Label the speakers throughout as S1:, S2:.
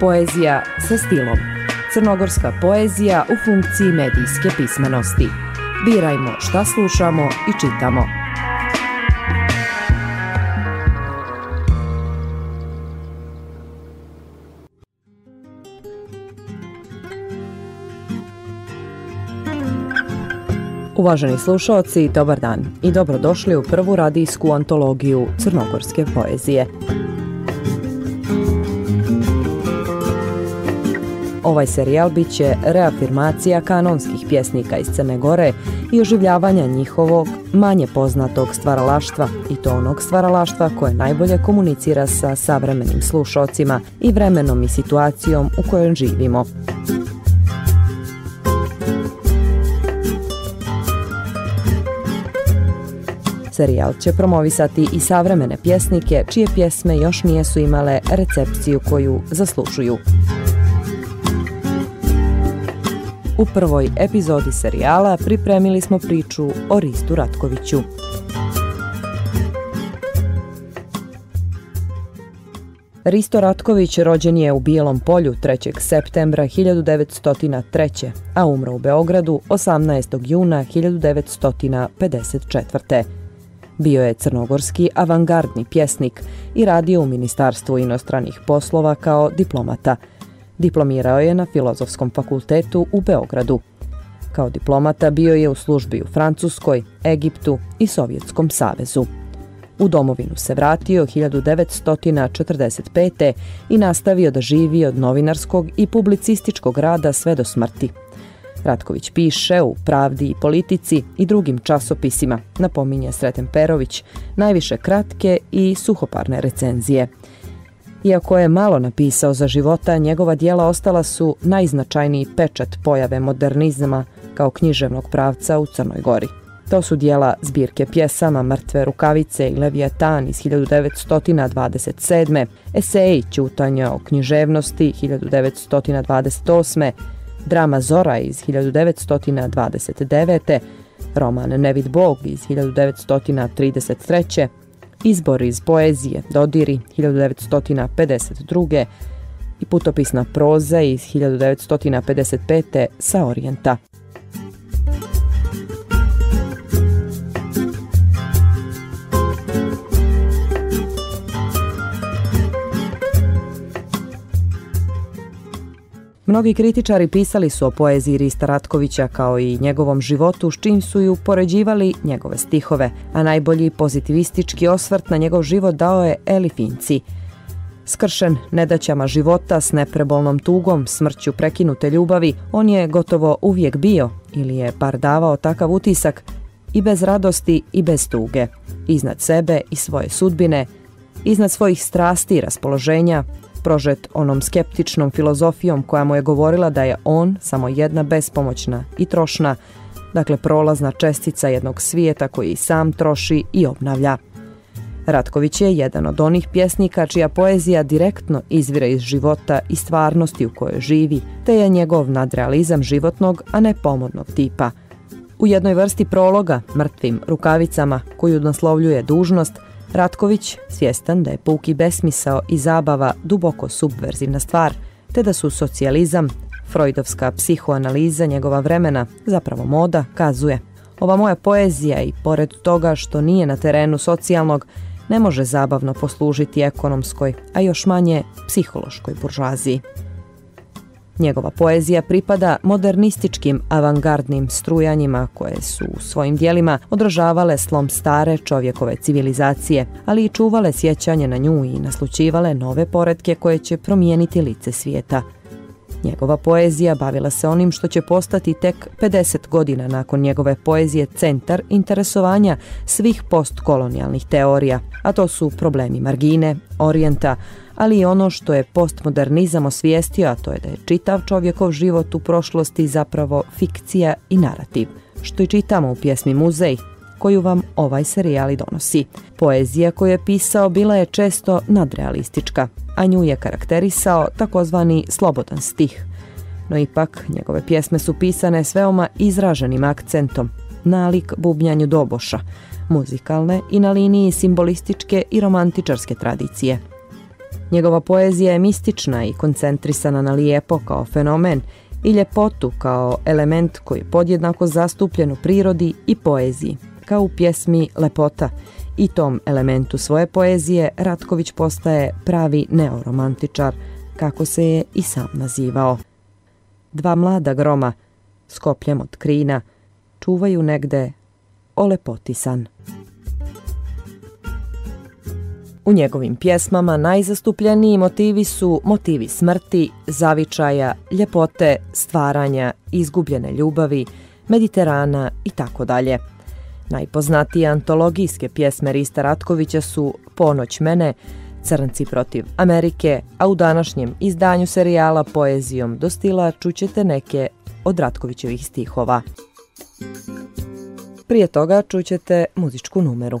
S1: Poezija sa stilom. Crnogorska poezija u funkciji medijske pismenosti. Birajmo šta slušamo i čitamo. Uvaženi slušalci, dobar dan i dobrodošli u prvu radijsku antologiju crnogorske poezije. Ovaj serijal bit će reafirmacija kanonskih pjesnika iz Crne Gore i oživljavanja njihovog manje poznatog stvaralaštva i to onog stvaralaštva koje najbolje komunicira sa savremenim slušocima i vremenom i situacijom u kojoj živimo. Serijal će promovisati i savremene pjesnike čije pjesme još nijesu imale recepciju koju zaslušuju. U prvoj epizodi serijala pripremili smo priču o Ristu Ratkoviću. Risto Ratković rođen je u Bijelom polju 3. septembra 1903. a umro u Beogradu 18. juna 1954. Bio je crnogorski avangardni pjesnik i radio u Ministarstvu inostranih poslova kao diplomata – Diplomirao je na Filozofskom fakultetu u Beogradu. Kao diplomata bio je u službi u Francuskoj, Egiptu i Sovjetskom savezu. U domovinu se vratio 1945. i nastavio da živi od novinarskog i publicističkog rada sve do smrti. Ratković piše u Pravdi i politici i drugim časopisima, napominje Sreten Perović, najviše kratke i suhoparne recenzije – iako je malo napisao za života, njegova dijela ostala su najznačajniji pečat pojave modernizma kao književnog pravca u Crnoj Gori. To su dijela zbirke pjesama Mrtve rukavice i Leviatan iz 1927. Eseji Ćutanja o književnosti 1928. Drama Zora iz 1929. Roman Nevid Bog iz 1933. Izbor iz poezije Dodiri 1952. i putopisna proza iz 1955. sa Orijenta. Mnogi kritičari pisali su o poeziji Rista Ratkovića kao i njegovom životu s čim su ju poređivali njegove stihove, a najbolji pozitivistički osvrt na njegov život dao je Eli Finci. Skršen nedaćama života s neprebolnom tugom, smrću prekinute ljubavi, on je gotovo uvijek bio, ili je bar davao takav utisak, i bez radosti i bez tuge, iznad sebe i svoje sudbine, iznad svojih strasti i raspoloženja, prožet onom skeptičnom filozofijom koja mu je govorila da je on samo jedna bespomoćna i trošna, dakle prolazna čestica jednog svijeta koji i sam troši i obnavlja. Ratković je jedan od onih pjesnika čija poezija direktno izvire iz života i stvarnosti u kojoj živi, te je njegov nadrealizam životnog, a ne pomodnog tipa. U jednoj vrsti prologa, mrtvim rukavicama, koju naslovljuje dužnost, Ratković, svjestan da je puki besmisao i zabava duboko subverzivna stvar, te da su socijalizam, freudovska psihoanaliza njegova vremena, zapravo moda, kazuje. Ova moja poezija i pored toga što nije na terenu socijalnog, ne može zabavno poslužiti ekonomskoj, a još manje psihološkoj buržaziji. Njegova poezija pripada modernističkim avangardnim strujanjima koje su u svojim dijelima odražavale slom stare čovjekove civilizacije, ali i čuvale sjećanje na nju i naslučivale nove poredke koje će promijeniti lice svijeta. Njegova poezija bavila se onim što će postati tek 50 godina nakon njegove poezije centar interesovanja svih postkolonijalnih teorija, a to su problemi margine, orijenta, ali i ono što je postmodernizam osvijestio, a to je da je čitav čovjekov život u prošlosti zapravo fikcija i narativ, što i čitamo u pjesmi Muzej, koju vam ovaj serijal donosi. Poezija koju je pisao bila je često nadrealistička, a nju je karakterisao takozvani slobodan stih. No ipak, njegove pjesme su pisane s veoma izraženim akcentom, nalik bubnjanju doboša, muzikalne i na liniji simbolističke i romantičarske tradicije –
S2: Njegova poezija je mistična i koncentrisana na lijepo kao fenomen i ljepotu kao element koji je podjednako zastupljen u prirodi i poeziji, kao u pjesmi Lepota. I tom elementu svoje poezije Ratković postaje pravi neoromantičar, kako se je i sam nazivao. Dva mlada groma, skopljem od krina, čuvaju negde olepotisan. U njegovim pjesmama najzastupljeniji motivi su motivi smrti, zavičaja, ljepote, stvaranja, izgubljene ljubavi, Mediterana i tako dalje. Najpoznatije antologijske pjesme Rista Ratkovića su Ponoć mene, Crnci protiv Amerike, a u današnjem izdanju serijala Poezijom do stila čućete neke od Ratkovićevih stihova. Prije toga čućete muzičku numeru.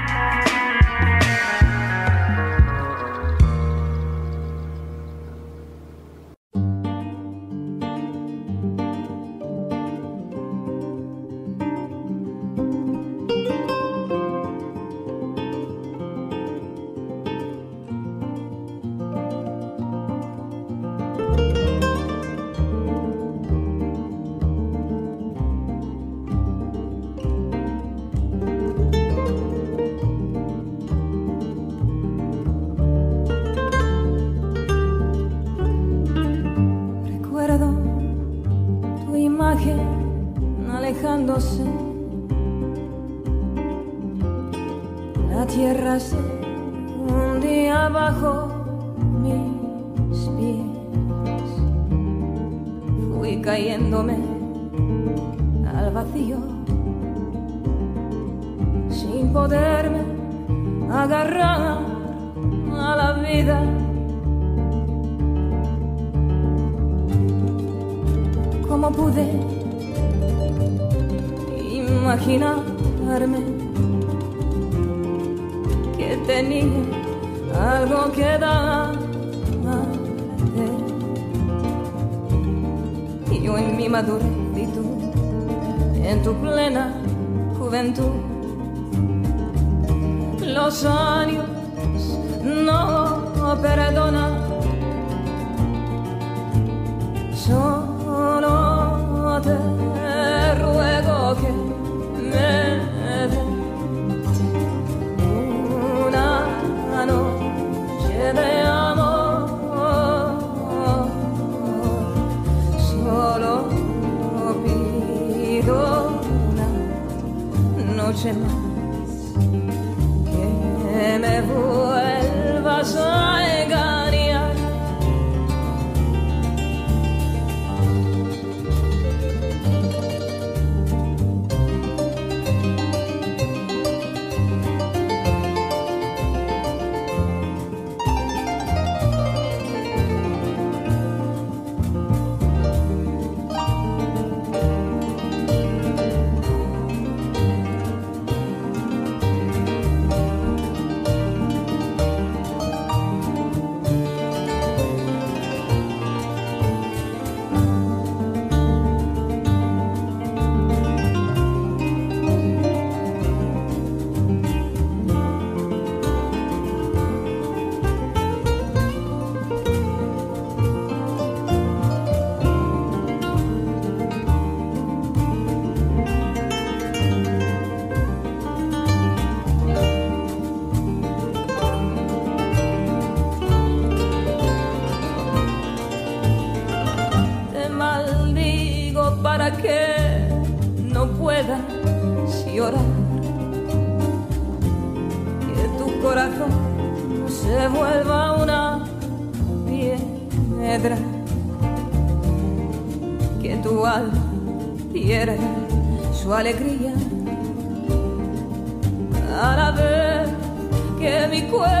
S2: tierra se hundía bajo mis pies. Fui cayéndome al vacío sin poderme agarrar a la vida. Como pude imaginarme tenía algo que darte. Y yo en mi madurez y tú en tu plena juventud. Los años no perdonan, solo te ruego que me j'aime alegría. Al ver que mi cuerpo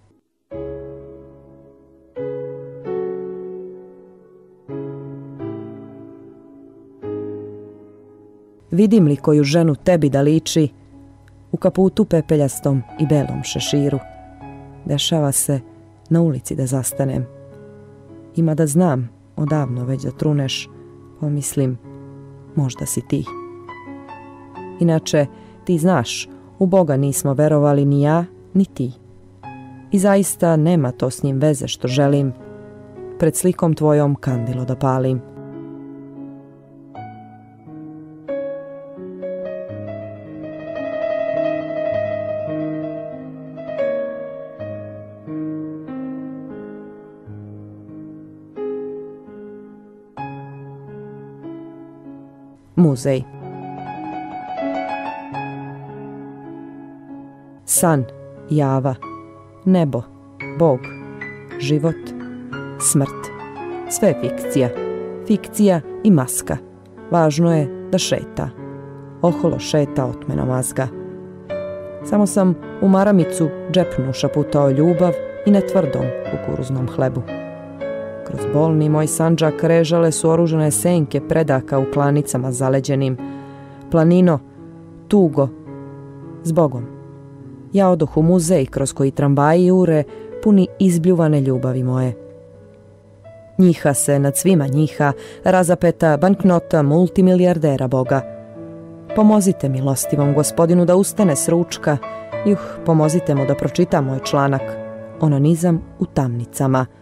S1: Vidim li koju ženu tebi da liči u kaputu pepeljastom i belom šeširu. Dešava se na ulici da zastanem. Ima da znam, odavno već da truneš, pomislim, možda si ti. Inače, ti znaš, u Boga nismo verovali ni ja, ni ti. I zaista nema to s njim veze što želim, pred slikom tvojom kandilo da palim. Muzej San, java, nebo, Bog, život, smrt. Sve je fikcija. Fikcija i maska. Važno je da šeta. Oholo šeta otmena mazga. Samo sam u maramicu džepnu šaputao ljubav i netvrdom kukuruznom hlebu. Kroz bolni moj sanđak režale su oružene senke predaka u klanicama zaleđenim. Planino, tugo, zbogom. Ja odoh u muzej kroz koji tramvaji ure puni izbljuvane ljubavi moje. Njiha se nad svima njiha, razapeta banknota multimilijardera Boga. Pomozite milostivom gospodinu da ustane s ručka, juh, pomozite mu da pročita moj članak. Ononizam u tamnicama –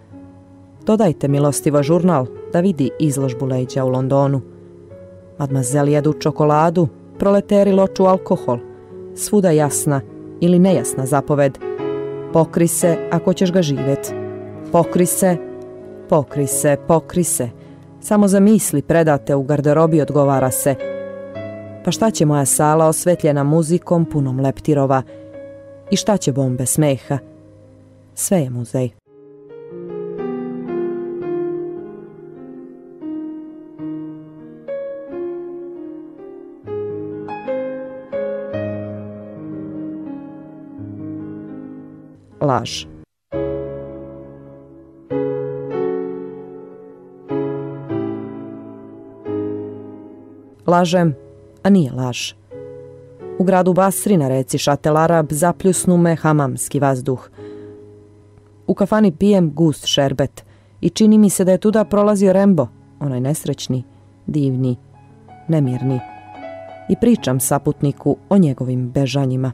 S1: Dodajte milostiva žurnal da vidi izložbu leđa u Londonu. Madmazel jedu čokoladu, proleteri loču alkohol. Svuda jasna ili nejasna zapoved. Pokri se ako ćeš ga živjet. Pokri se, pokri se, pokri se. Samo za misli predate u garderobi odgovara se. Pa šta će moja sala osvetljena muzikom punom leptirova? I šta će bombe smeha? Sve je muzej. Laž. Lažem, a nije laž. U gradu Basri na reci Šatel Arab zapljusnu me hamamski vazduh. U kafani pijem gust šerbet i čini mi se da je tuda prolazio Rembo, onaj nesrećni, divni, nemirni. I pričam saputniku o njegovim bežanjima.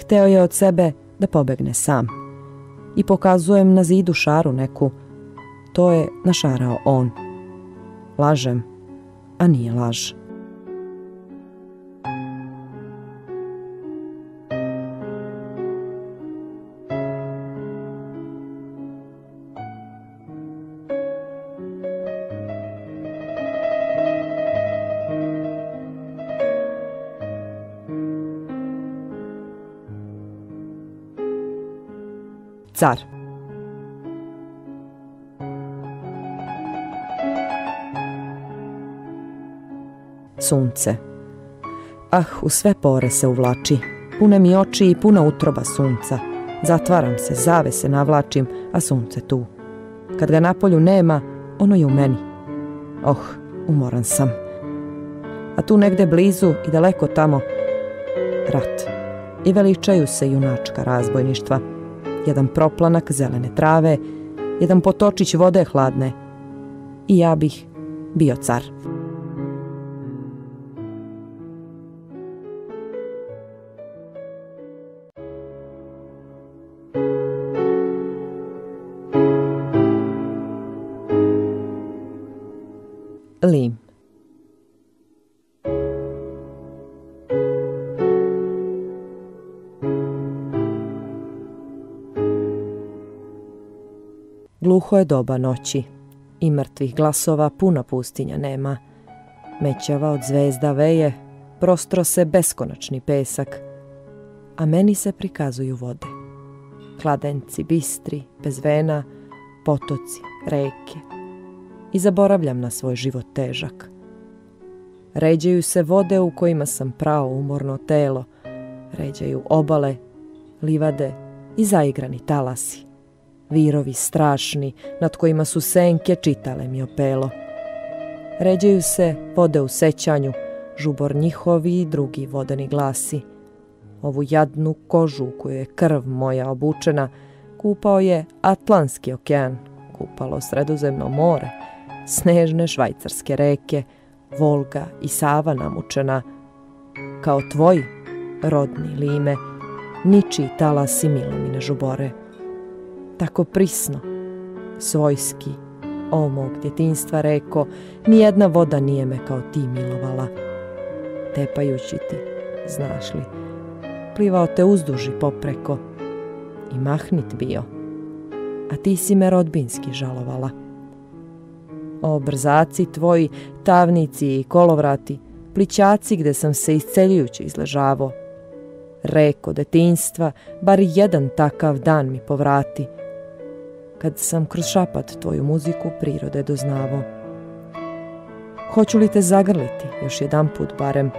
S1: Hteo je od sebe da pobegne sam. I pokazujem na zidu šaru neku. To je našarao on. Lažem, a nije laž. Car. sunce. Ah, u sve pore se uvlači, pune mi oči i puna utroba sunca. Zatvaram se, zave se navlačim, a sunce tu. Kad ga na polju nema, ono je u meni. Oh, umoran sam. A tu negde blizu i daleko tamo, rat. I veličaju se junačka razbojništva. Jedan proplanak zelene trave, jedan potočić vode hladne. I ja bih bio car. Lim Gluho je doba noći i mrtvih glasova puna pustinja nema. Mećava od zvezda veje, prostro se beskonačni pesak, a meni se prikazuju vode. Kladenci bistri, bez vena, potoci, reke. I zaboravljam na svoj život težak. Ređaju se vode u kojima sam prao umorno telo, ređaju obale, livade i zaigrani talasi virovi strašni, nad kojima su senke čitale mi opelo. Ređaju se vode u sećanju, žubor njihovi i drugi vodeni glasi. Ovu jadnu kožu koju je krv moja obučena, kupao je Atlantski okean, kupalo Sredozemno more, snežne švajcarske reke, Volga i Sava namučena, kao tvoji, rodni lime, ničiji talasi milumine žubore tako prisno, svojski, o mog djetinstva reko, nijedna voda nije me kao ti milovala. Tepajući ti, znaš li, plivao te uzduži popreko i mahnit bio, a ti si me rodbinski žalovala. O brzaci tvoji, tavnici i kolovrati, plićaci gde sam se isceljujući izležavo, reko detinstva, bar jedan takav dan mi povrati, kad sam kroz šapat tvoju muziku prirode doznavo. Hoću li te zagrliti još jedan put barem,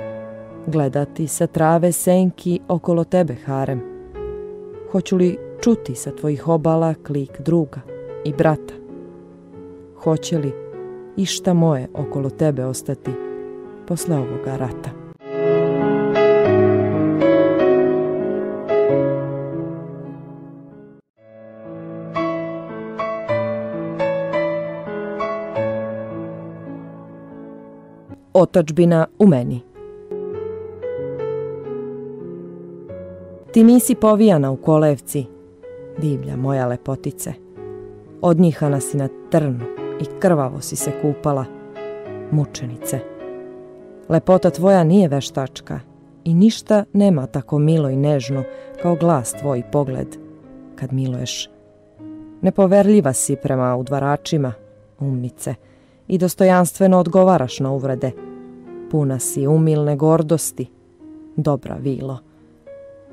S1: gledati sa trave senki okolo tebe harem? Hoću li čuti sa tvojih obala klik druga i brata? Hoće li išta moje okolo tebe ostati posle ovoga rata? Otačbina u meni. Ti nisi povijana u kolevci, divlja moja lepotice. Odnjihana si na trnu i krvavo si se kupala, mučenice. Lepota tvoja nije veštačka i ništa nema tako milo i nežno kao glas tvoj pogled kad miluješ. Nepoverljiva si prema udvaračima, umnice, i dostojanstveno odgovaraš na uvrede. Puna si umilne gordosti, dobra vilo.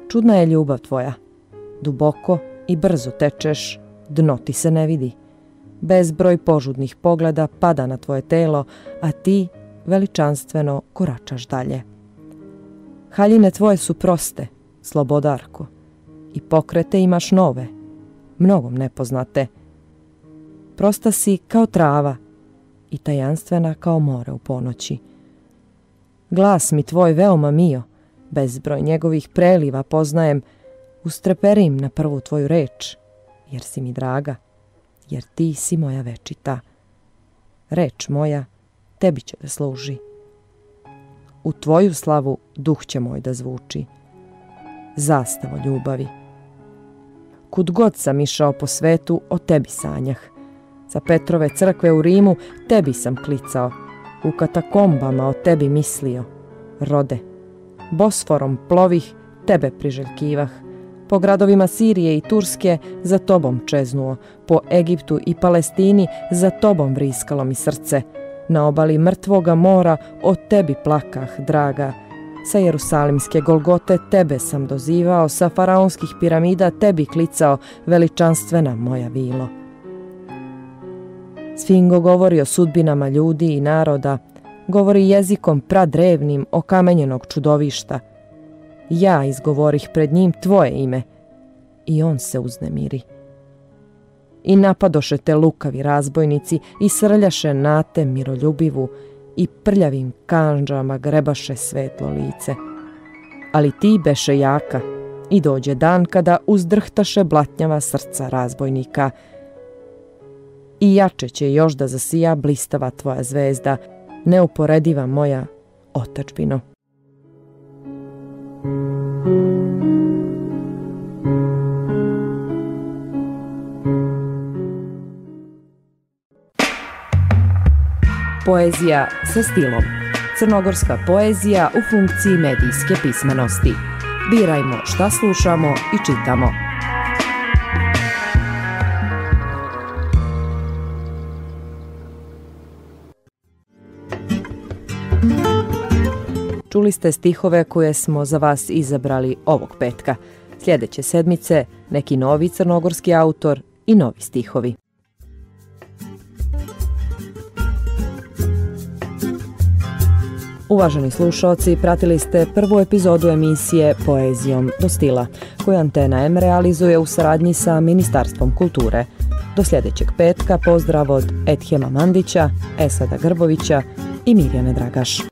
S1: Čudna je ljubav tvoja. Duboko i brzo tečeš, dno ti se ne vidi. Bezbroj požudnih pogleda pada na tvoje telo, a ti veličanstveno koračaš dalje. Haljine tvoje su proste, slobodarko, i pokrete imaš nove, mnogom nepoznate. Prosta si kao trava, i tajanstvena kao more u ponoći. Glas mi tvoj veoma mio, bezbroj njegovih preliva poznajem, ustreperim na prvu tvoju reč, jer si mi draga, jer ti si moja večita. Reč moja tebi će da služi. U tvoju slavu duh će moj da zvuči. Zastavo ljubavi. Kud god sam išao po svetu, o tebi sanjah. Sa Petrove crkve u Rimu tebi sam klicao, u katakombama o tebi mislio. Rode, Bosforom plovih, tebe priželjkivah. Po gradovima Sirije i Turske za tobom čeznuo, po Egiptu i Palestini za tobom vriskalo mi srce. Na obali mrtvoga mora o tebi plakah, draga. Sa Jerusalimske Golgote tebe sam dozivao, sa faraonskih piramida tebi klicao, veličanstvena moja vilo. Sfingo govori o sudbinama ljudi i naroda, govori jezikom pradrevnim okamenjenog čudovišta. Ja izgovorih pred njim tvoje ime i on se uznemiri. I napadoše te lukavi razbojnici i srljaše na te miroljubivu i prljavim kanđama grebaše svetlo lice. Ali ti beše jaka i dođe dan kada uzdrhtaše blatnjava srca razbojnika. I jače će još da zasija blistava tvoja zvezda, neuporediva moja otačbino. Poezija sa stilom. Crnogorska poezija u funkciji medijske pismenosti. Birajmo šta slušamo i čitamo. Čuli ste stihove koje smo za vas izabrali ovog petka. Sljedeće sedmice neki novi crnogorski autor i novi stihovi. Uvaženi slušalci, pratili ste prvu epizodu emisije Poezijom do stila, koju Antena M realizuje u saradnji sa Ministarstvom kulture. Do sljedećeg petka pozdrav od Edhema Mandića, Esada Grbovića i Mirjane Dragaš.